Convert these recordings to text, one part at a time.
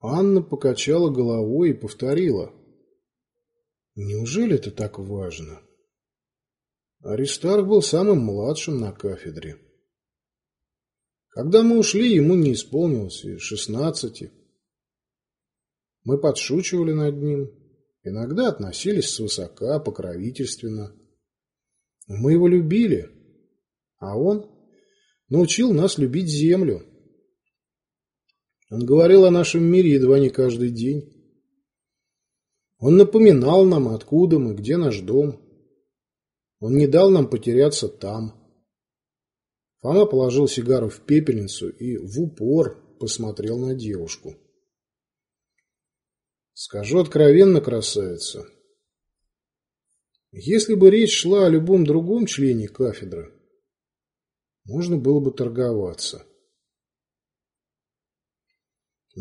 Анна покачала головой и повторила. Неужели это так важно? Аристарх был самым младшим на кафедре. Когда мы ушли, ему не исполнилось и шестнадцати. Мы подшучивали над ним, иногда относились свысока, покровительственно. Мы его любили, а он научил нас любить землю. Он говорил о нашем мире едва не каждый день. Он напоминал нам, откуда мы, где наш дом. Он не дал нам потеряться там. Фома положил сигару в пепельницу и в упор посмотрел на девушку. Скажу откровенно, красавица. Если бы речь шла о любом другом члене кафедры, можно было бы торговаться.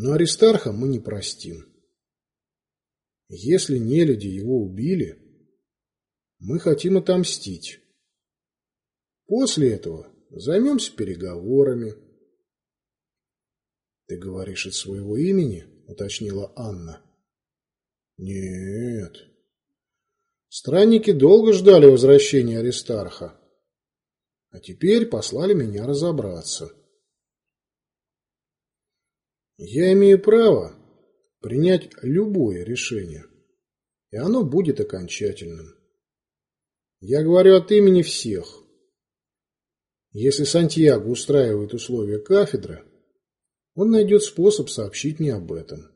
Но Аристарха мы не простим. Если нелюди его убили, мы хотим отомстить. После этого займемся переговорами. Ты говоришь от своего имени? уточнила Анна. Нет. Странники долго ждали возвращения Аристарха, а теперь послали меня разобраться. Я имею право принять любое решение, и оно будет окончательным. Я говорю от имени всех. Если Сантьяго устраивает условия кафедры, он найдет способ сообщить мне об этом.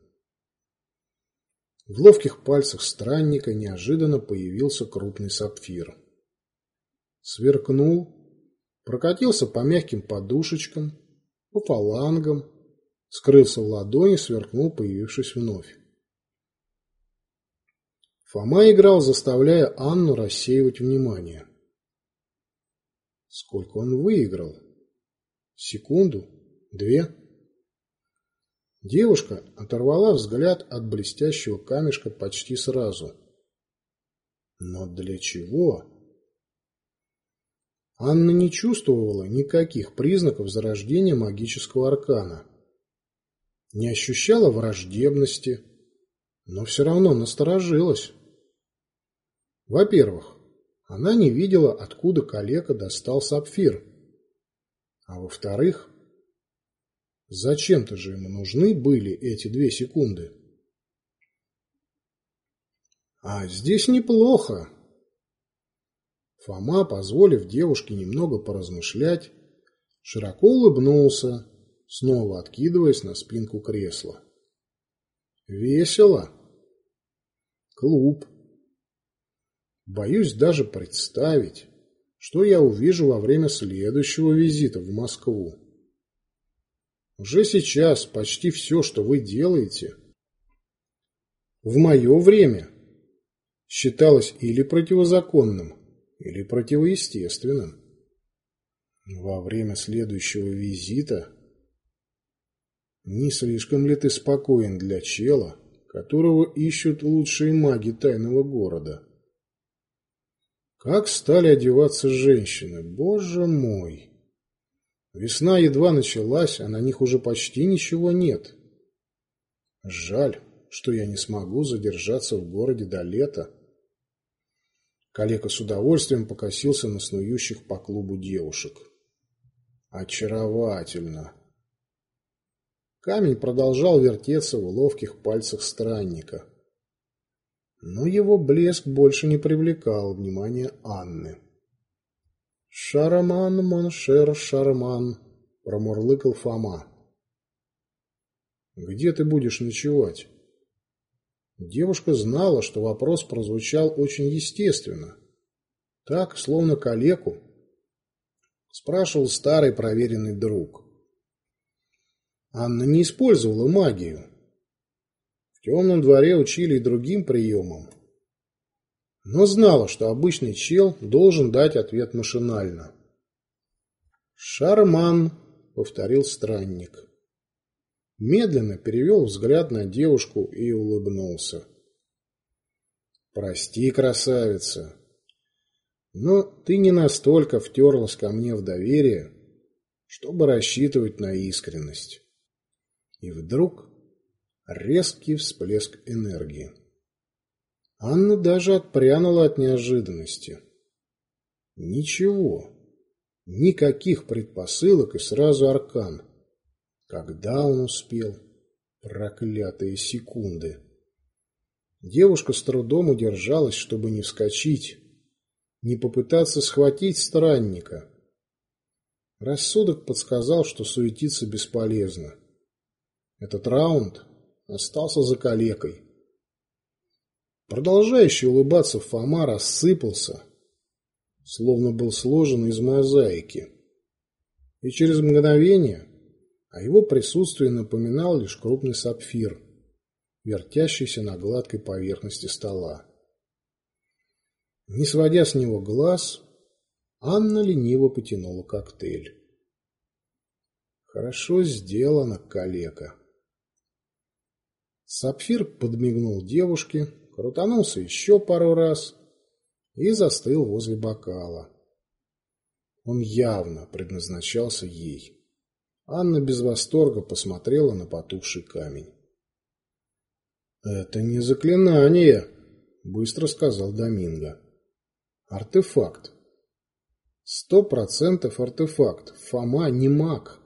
В ловких пальцах странника неожиданно появился крупный сапфир. Сверкнул, прокатился по мягким подушечкам, по фалангам, скрылся в ладони, сверкнул, появившись вновь. Фома играл, заставляя Анну рассеивать внимание. Сколько он выиграл? Секунду? Две? Девушка оторвала взгляд от блестящего камешка почти сразу. Но для чего? Анна не чувствовала никаких признаков зарождения магического аркана не ощущала враждебности, но все равно насторожилась. Во-первых, она не видела, откуда калека достал сапфир. А во-вторых, зачем-то же ему нужны были эти две секунды. А здесь неплохо. Фома, позволив девушке немного поразмышлять, широко улыбнулся снова откидываясь на спинку кресла. Весело. Клуб. Боюсь даже представить, что я увижу во время следующего визита в Москву. Уже сейчас почти все, что вы делаете, в мое время считалось или противозаконным, или противоестественным. Во время следующего визита не слишком ли ты спокоен для чела, которого ищут лучшие маги тайного города? Как стали одеваться женщины, боже мой! Весна едва началась, а на них уже почти ничего нет. Жаль, что я не смогу задержаться в городе до лета. Калека с удовольствием покосился на снующих по клубу девушек. Очаровательно. Камень продолжал вертеться в ловких пальцах странника. Но его блеск больше не привлекал внимания Анны. «Шараман, моншер, шарман», — промурлыкал Фома. «Где ты будешь ночевать?» Девушка знала, что вопрос прозвучал очень естественно. Так, словно калеку, спрашивал старый проверенный друг. Анна не использовала магию. В темном дворе учили и другим приемам. Но знала, что обычный чел должен дать ответ машинально. «Шарман», — повторил странник. Медленно перевел взгляд на девушку и улыбнулся. «Прости, красавица, но ты не настолько втерлась ко мне в доверие, чтобы рассчитывать на искренность». И вдруг Резкий всплеск энергии. Анна даже отпрянула от неожиданности. Ничего. Никаких предпосылок и сразу аркан. Когда он успел? Проклятые секунды. Девушка с трудом удержалась, чтобы не вскочить, не попытаться схватить странника. Рассудок подсказал, что суетиться бесполезно. Этот раунд остался за калекой. Продолжающий улыбаться Фома рассыпался, словно был сложен из мозаики. И через мгновение о его присутствии напоминал лишь крупный сапфир, вертящийся на гладкой поверхности стола. Не сводя с него глаз, Анна лениво потянула коктейль. Хорошо сделано, калека. Сапфир подмигнул девушке, крутанулся еще пару раз и застыл возле бокала. Он явно предназначался ей. Анна без восторга посмотрела на потухший камень. «Это не заклинание», — быстро сказал Доминго. «Артефакт. Сто процентов артефакт. Фома не маг».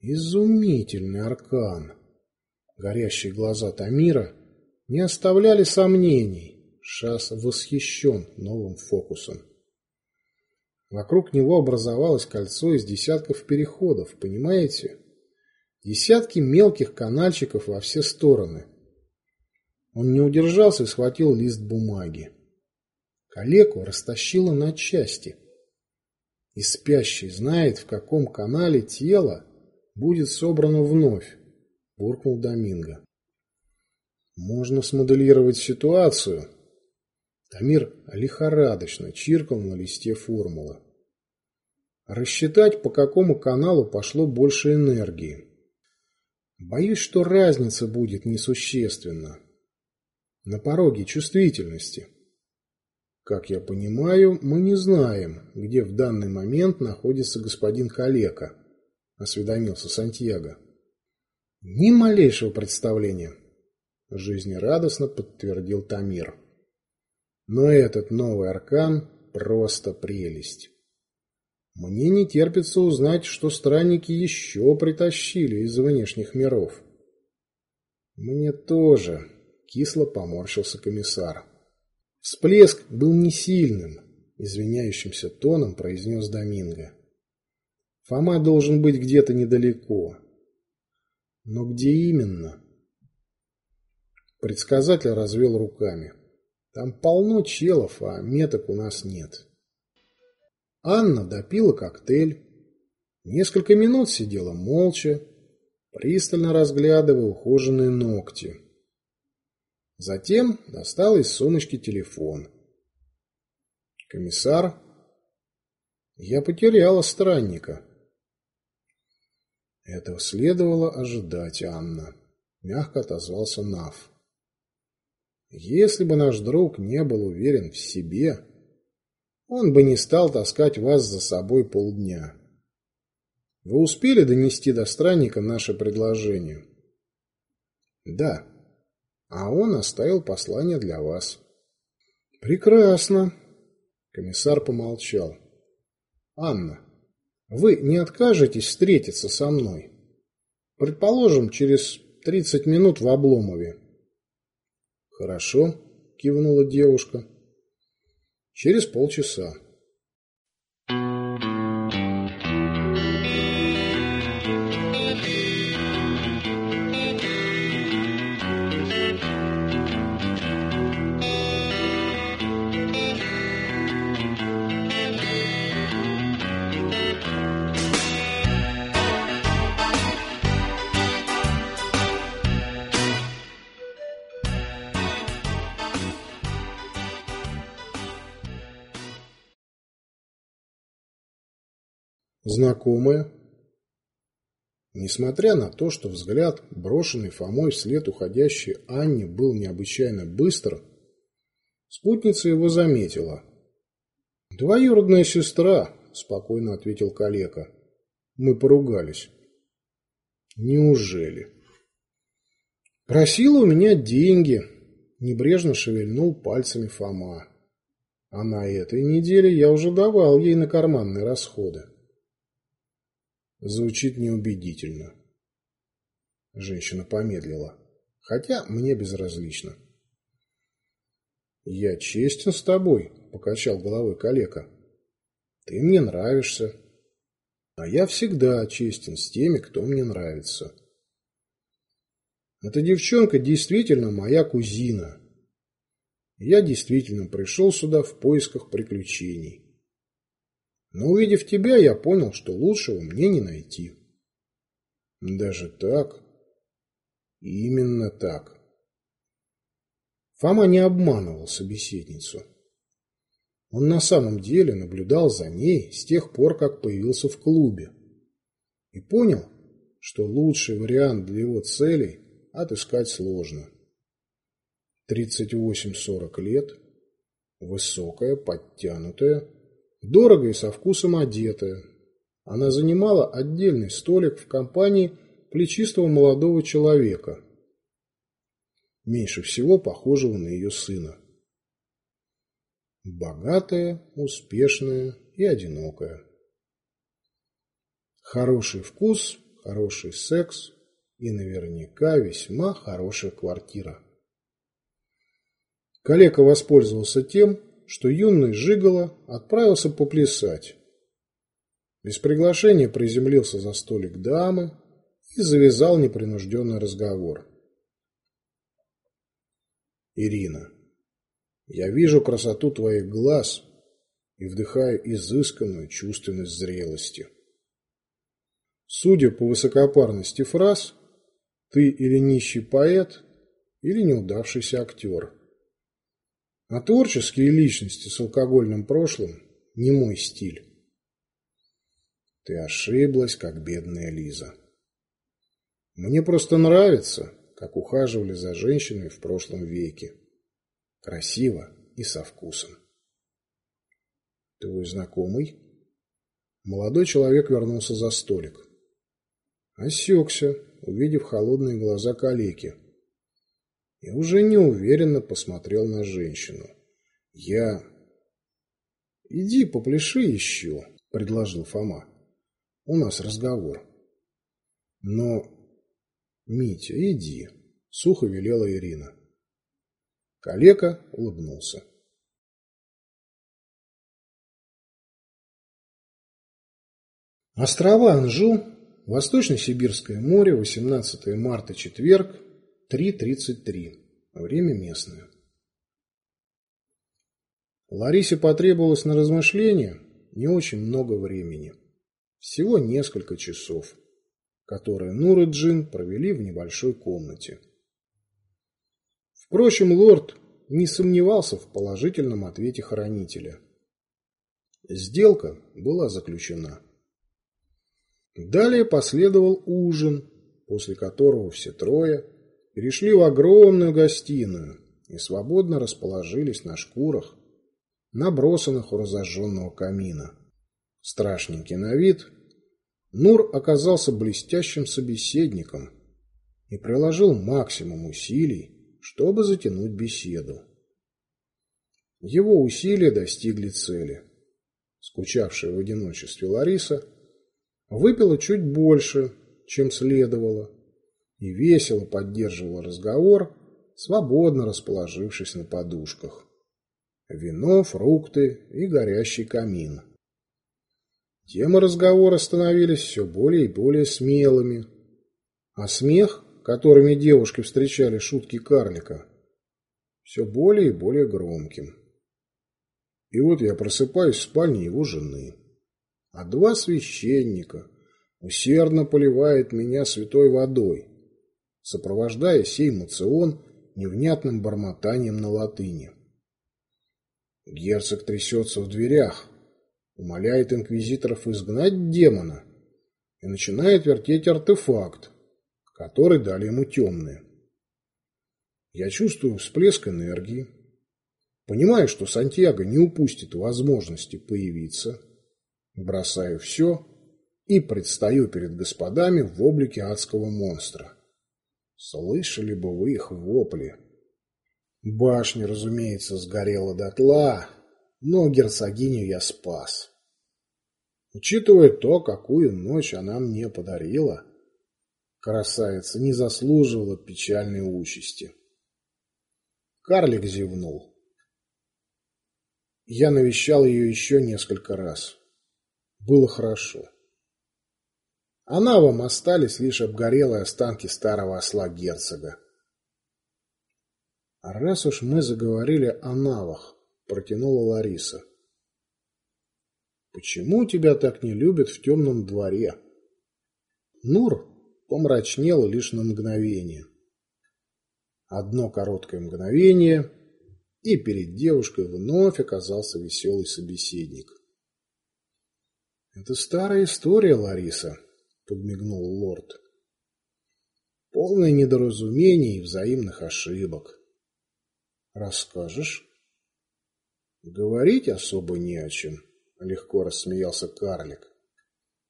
«Изумительный аркан». Горящие глаза Тамира не оставляли сомнений. Шас восхищен новым фокусом. Вокруг него образовалось кольцо из десятков переходов, понимаете? Десятки мелких канальчиков во все стороны. Он не удержался и схватил лист бумаги. Калеку растащило на части. И спящий знает, в каком канале тело будет собрано вновь, буркнул Доминго. Можно смоделировать ситуацию, Тамир лихорадочно чиркал на листе формулы. Рассчитать, по какому каналу пошло больше энергии. Боюсь, что разница будет несущественна. На пороге чувствительности. Как я понимаю, мы не знаем, где в данный момент находится господин Калека, осведомился Сантьяго. Ни малейшего представления, жизнерадостно подтвердил Тамир. Но этот новый аркан просто прелесть. Мне не терпится узнать, что странники еще притащили из внешних миров. Мне тоже, кисло поморщился комиссар. Всплеск был не сильным, извиняющимся тоном произнес Доминго. Фома должен быть где-то недалеко. Но где именно? Предсказатель развел руками. Там полно челов, а меток у нас нет. Анна допила коктейль. Несколько минут сидела молча, пристально разглядывая ухоженные ногти. Затем достала из сумочки телефон. «Комиссар?» «Я потеряла странника». Этого следовало ожидать, Анна. Мягко отозвался Нав. Если бы наш друг не был уверен в себе, он бы не стал таскать вас за собой полдня. Вы успели донести до странника наше предложение? Да. А он оставил послание для вас. Прекрасно. Комиссар помолчал. Анна, вы не откажетесь встретиться со мной? Предположим, через тридцать минут в Обломове. «Хорошо», – кивнула девушка. «Через полчаса». Знакомая. Несмотря на то, что взгляд, брошенный Фомой вслед уходящей Анне, был необычайно быстр, спутница его заметила. «Двоюродная сестра», – спокойно ответил калека. «Мы поругались». «Неужели?» Просила у меня деньги, небрежно шевельнул пальцами Фома. А на этой неделе я уже давал ей на карманные расходы. Звучит неубедительно. Женщина помедлила. Хотя мне безразлично. «Я честен с тобой», — покачал головой калека. «Ты мне нравишься. А я всегда честен с теми, кто мне нравится. Эта девчонка действительно моя кузина. Я действительно пришел сюда в поисках приключений. Но увидев тебя, я понял, что лучшего мне не найти. Даже так? Именно так. Фома не обманывал собеседницу. Он на самом деле наблюдал за ней с тех пор, как появился в клубе. И понял, что лучший вариант для его целей отыскать сложно. 38-40 лет, высокая, подтянутая, дорого и со вкусом одетая. Она занимала отдельный столик в компании плечистого молодого человека, меньше всего похожего на ее сына. Богатая, успешная и одинокая. Хороший вкус, хороший секс и наверняка весьма хорошая квартира. Калека воспользовался тем, что юный Жигало отправился поплясать. Без приглашения приземлился за столик дамы и завязал непринужденный разговор. Ирина, я вижу красоту твоих глаз и вдыхаю изысканную чувственность зрелости. Судя по высокопарности фраз, ты или нищий поэт, или неудавшийся актер. А творческие личности с алкогольным прошлым не мой стиль. Ты ошиблась, как бедная Лиза. Мне просто нравится, как ухаживали за женщиной в прошлом веке. Красиво и со вкусом. Твой знакомый? Молодой человек вернулся за столик. Осекся, увидев холодные глаза калеки и уже неуверенно посмотрел на женщину. «Я...» «Иди попляши еще», — предложил Фома. «У нас разговор». «Но...» «Митя, иди», — сухо велела Ирина. Калека улыбнулся. Острова Анжу, Восточно-Сибирское море, 18 марта, четверг, 3.33. Время местное. Ларисе потребовалось на размышление не очень много времени. Всего несколько часов, которые Нур и Джин провели в небольшой комнате. Впрочем, лорд не сомневался в положительном ответе хранителя. Сделка была заключена. Далее последовал ужин, после которого все трое перешли в огромную гостиную и свободно расположились на шкурах, набросанных у разожженного камина. Страшненький на вид, Нур оказался блестящим собеседником и приложил максимум усилий, чтобы затянуть беседу. Его усилия достигли цели. Скучавшая в одиночестве Лариса выпила чуть больше, чем следовало, и весело поддерживала разговор, свободно расположившись на подушках. Вино, фрукты и горящий камин. Темы разговора становились все более и более смелыми, а смех, которыми девушки встречали шутки карлика, все более и более громким. И вот я просыпаюсь в спальне его жены, а два священника усердно поливают меня святой водой, сопровождая сей мацион невнятным бормотанием на латыни. Герцог трясется в дверях, умоляет инквизиторов изгнать демона и начинает вертеть артефакт, который дали ему темные. Я чувствую всплеск энергии, понимаю, что Сантьяго не упустит возможности появиться, бросаю все и предстаю перед господами в облике адского монстра. Слышали бы вы их вопли. Башня, разумеется, сгорела дотла, но герцогиню я спас. Учитывая то, какую ночь она мне подарила, красавица не заслуживала печальной участи. Карлик зевнул. Я навещал ее еще несколько раз. Было хорошо. А навам остались лишь обгорелые останки старого осла герцога. А раз уж мы заговорили о навах, протянула Лариса. Почему тебя так не любят в темном дворе? Нур помрачнел лишь на мгновение. Одно короткое мгновение, и перед девушкой вновь оказался веселый собеседник. «Это старая история, Лариса», — подмигнул лорд. «Полное недоразумений и взаимных ошибок. Расскажешь?» «Говорить особо не о чем», — легко рассмеялся карлик.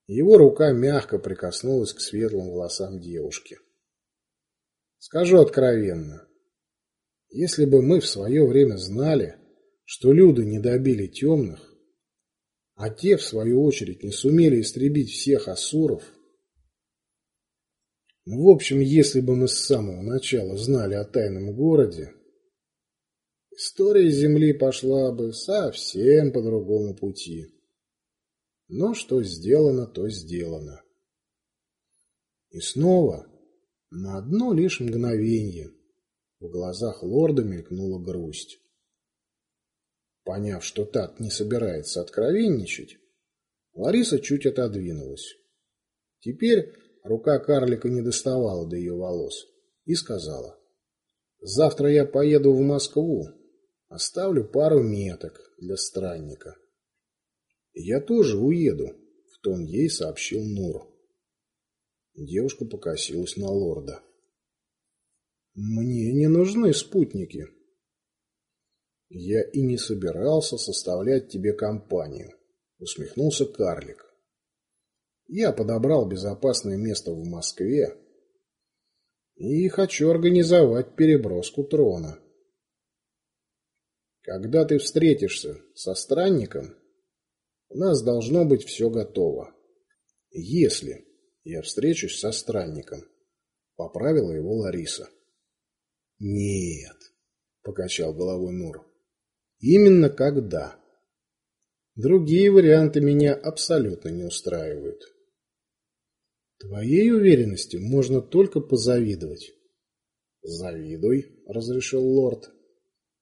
Его рука мягко прикоснулась к светлым волосам девушки. «Скажу откровенно, если бы мы в свое время знали, что люди не добили темных, а те, в свою очередь, не сумели истребить всех асуров, в общем, если бы мы с самого начала знали о тайном городе, история Земли пошла бы совсем по другому пути. Но что сделано, то сделано. И снова, на одно лишь мгновение, в глазах лорда мелькнула грусть. Поняв, что так не собирается откровенничать, Лариса чуть отодвинулась. Теперь рука карлика не доставала до ее волос и сказала, «Завтра я поеду в Москву, оставлю пару меток для странника». «Я тоже уеду», — в тон ей сообщил Нур. Девушка покосилась на лорда. «Мне не нужны спутники». «Я и не собирался составлять тебе компанию», — усмехнулся карлик. «Я подобрал безопасное место в Москве и хочу организовать переброску трона. Когда ты встретишься со странником, у нас должно быть все готово. Если я встречусь со странником, поправила его Лариса. Нет, покачал головой Нур. Именно когда. Другие варианты меня абсолютно не устраивают. Твоей уверенности можно только позавидовать. Завидуй, разрешил лорд.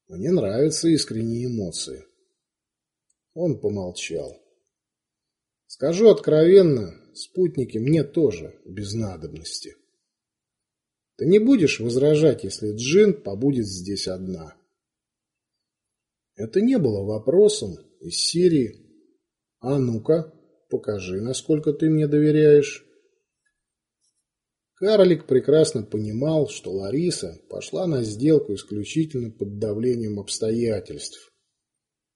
Мне нравятся искренние эмоции. Он помолчал. Скажу откровенно, спутники мне тоже без надобности. Ты не будешь возражать, если Джин побудет здесь одна? Это не было вопросом из серии «А ну-ка, покажи, насколько ты мне доверяешь». Карлик прекрасно понимал, что Лариса пошла на сделку исключительно под давлением обстоятельств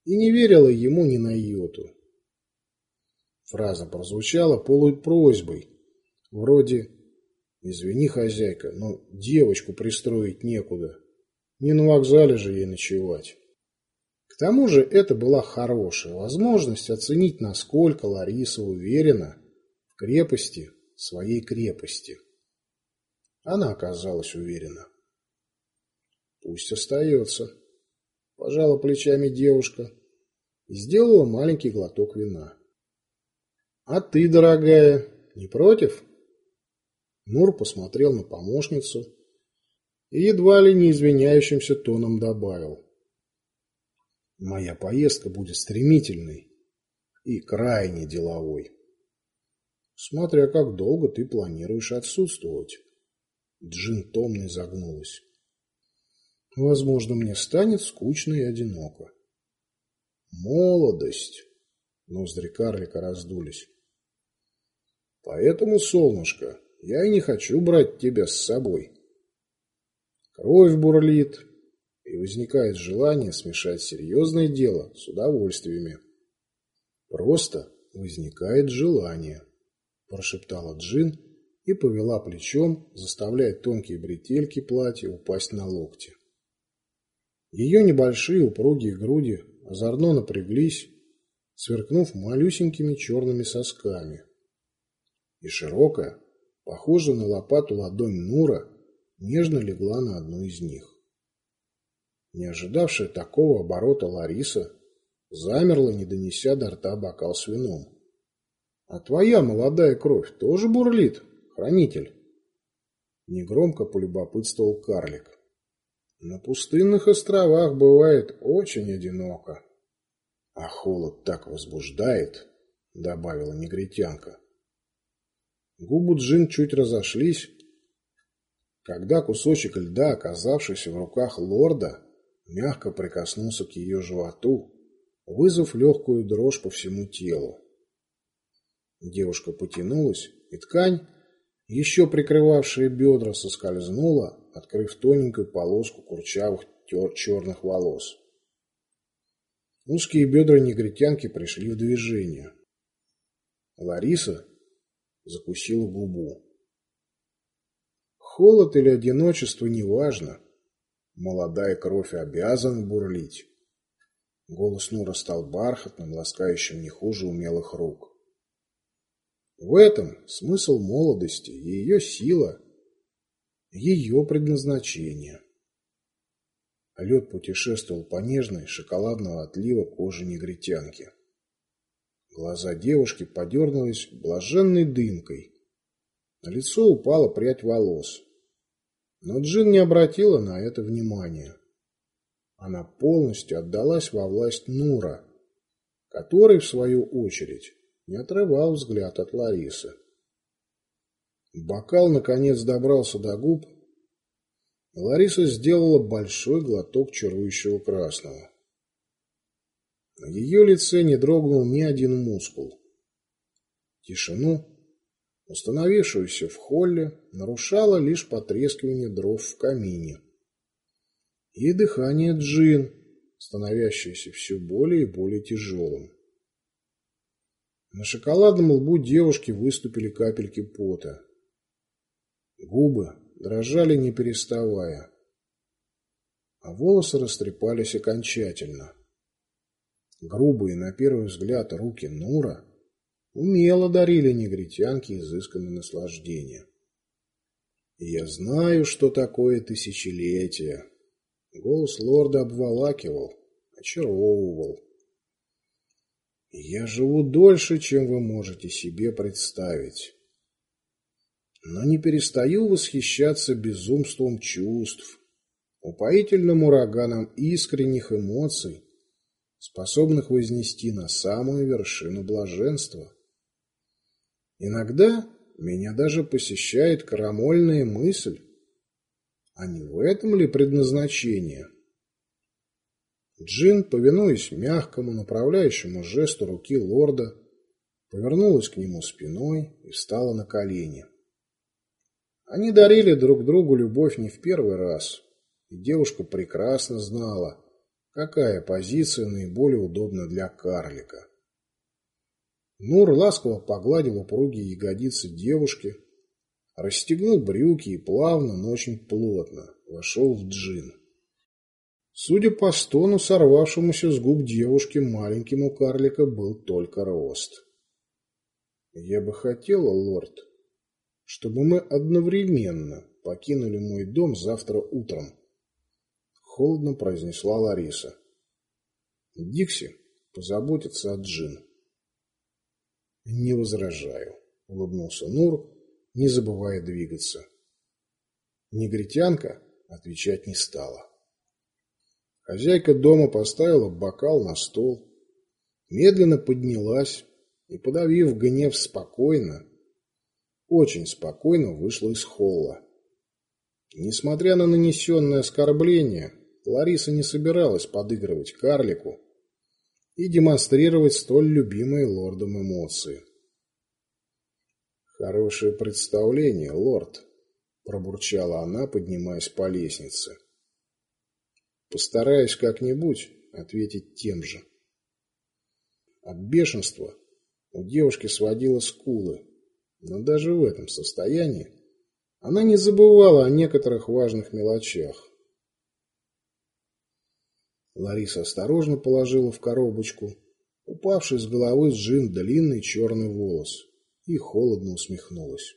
и не верила ему ни на йоту. Фраза прозвучала полупросьбой, вроде «Извини, хозяйка, но девочку пристроить некуда, не на вокзале же ей ночевать». К тому же это была хорошая возможность оценить, насколько Лариса уверена в крепости своей крепости. Она оказалась уверена. Пусть остается. Пожала плечами девушка и сделала маленький глоток вина. «А ты, дорогая, не против?» Нур посмотрел на помощницу и едва ли не извиняющимся тоном добавил. «Моя поездка будет стремительной и крайне деловой. Смотря как долго ты планируешь отсутствовать». Джин томно загнулась. «Возможно, мне станет скучно и одиноко». «Молодость!» Ноздри карлика раздулись. Поэтому, солнышко, я и не хочу брать тебя с собой. Кровь бурлит, и возникает желание смешать серьезное дело с удовольствиями. Просто возникает желание, прошептала Джин и повела плечом, заставляя тонкие бретельки платья упасть на локти. Ее небольшие упругие груди озорно напряглись, сверкнув малюсенькими черными сосками. И широкая, похожая на лопату ладонь Нура, нежно легла на одну из них. Не ожидавшая такого оборота Лариса замерла, не донеся до рта бокал с вином. — А твоя молодая кровь тоже бурлит, хранитель? Негромко полюбопытствовал карлик. На пустынных островах бывает очень одиноко. А холод так возбуждает, добавила негритянка. Губы Джин чуть разошлись, когда кусочек льда, оказавшийся в руках лорда, мягко прикоснулся к ее животу, вызвав легкую дрожь по всему телу. Девушка потянулась, и ткань, еще прикрывавшая бедра, соскользнула, открыв тоненькую полоску курчавых черных волос. Узкие бедра негритянки пришли в движение. Лариса закусила губу. Холод или одиночество неважно. Молодая кровь обязана бурлить. Голос Нура стал бархатным, ласкающим не хуже умелых рук. В этом смысл молодости и ее сила – ее предназначение. Лед путешествовал по нежной шоколадного отлива кожи негритянки. Глаза девушки подернулись блаженной дымкой. На лицо упала прядь волос. Но Джин не обратила на это внимания. Она полностью отдалась во власть Нура, который, в свою очередь, не отрывал взгляд от Ларисы. Бокал, наконец, добрался до губ. Лариса сделала большой глоток чарующего красного. На ее лице не дрогнул ни один мускул. Тишину, установившуюся в холле, нарушало лишь потрескивание дров в камине. И дыхание джин, становящееся все более и более тяжелым. На шоколадном лбу девушки выступили капельки пота. Губы дрожали не переставая, а волосы растрепались окончательно. Грубые, на первый взгляд, руки Нура умело дарили негритянке изысканное наслаждение. И я знаю, что такое тысячелетие. Голос лорда обволакивал, очаровывал. Я живу дольше, чем вы можете себе представить но не перестаю восхищаться безумством чувств, упоительным ураганом искренних эмоций, способных вознести на самую вершину блаженства. Иногда меня даже посещает крамольная мысль, а не в этом ли предназначение? Джин, повинуясь мягкому направляющему жесту руки лорда, повернулась к нему спиной и встала на колени. Они дарили друг другу любовь не в первый раз, и девушка прекрасно знала, какая позиция наиболее удобна для карлика. Нур ласково погладил упругие ягодицы девушки, расстегнул брюки и плавно, но очень плотно вошел в джин. Судя по стону, сорвавшемуся с губ девушки, маленьким у карлика был только рост. «Я бы хотела, лорд», чтобы мы одновременно покинули мой дом завтра утром. Холодно произнесла Лариса. Дикси позаботится о Джин. Не возражаю, улыбнулся Нур, не забывая двигаться. Негритянка отвечать не стала. Хозяйка дома поставила бокал на стол, медленно поднялась и, подавив гнев спокойно, очень спокойно вышла из холла. Несмотря на нанесенное оскорбление, Лариса не собиралась подыгрывать карлику и демонстрировать столь любимые лордом эмоции. «Хорошее представление, лорд», – пробурчала она, поднимаясь по лестнице. «Постараюсь как-нибудь ответить тем же». От бешенства у девушки сводило скулы, Но даже в этом состоянии она не забывала о некоторых важных мелочах. Лариса осторожно положила в коробочку упавший с головы сжин длинный черный волос и холодно усмехнулась.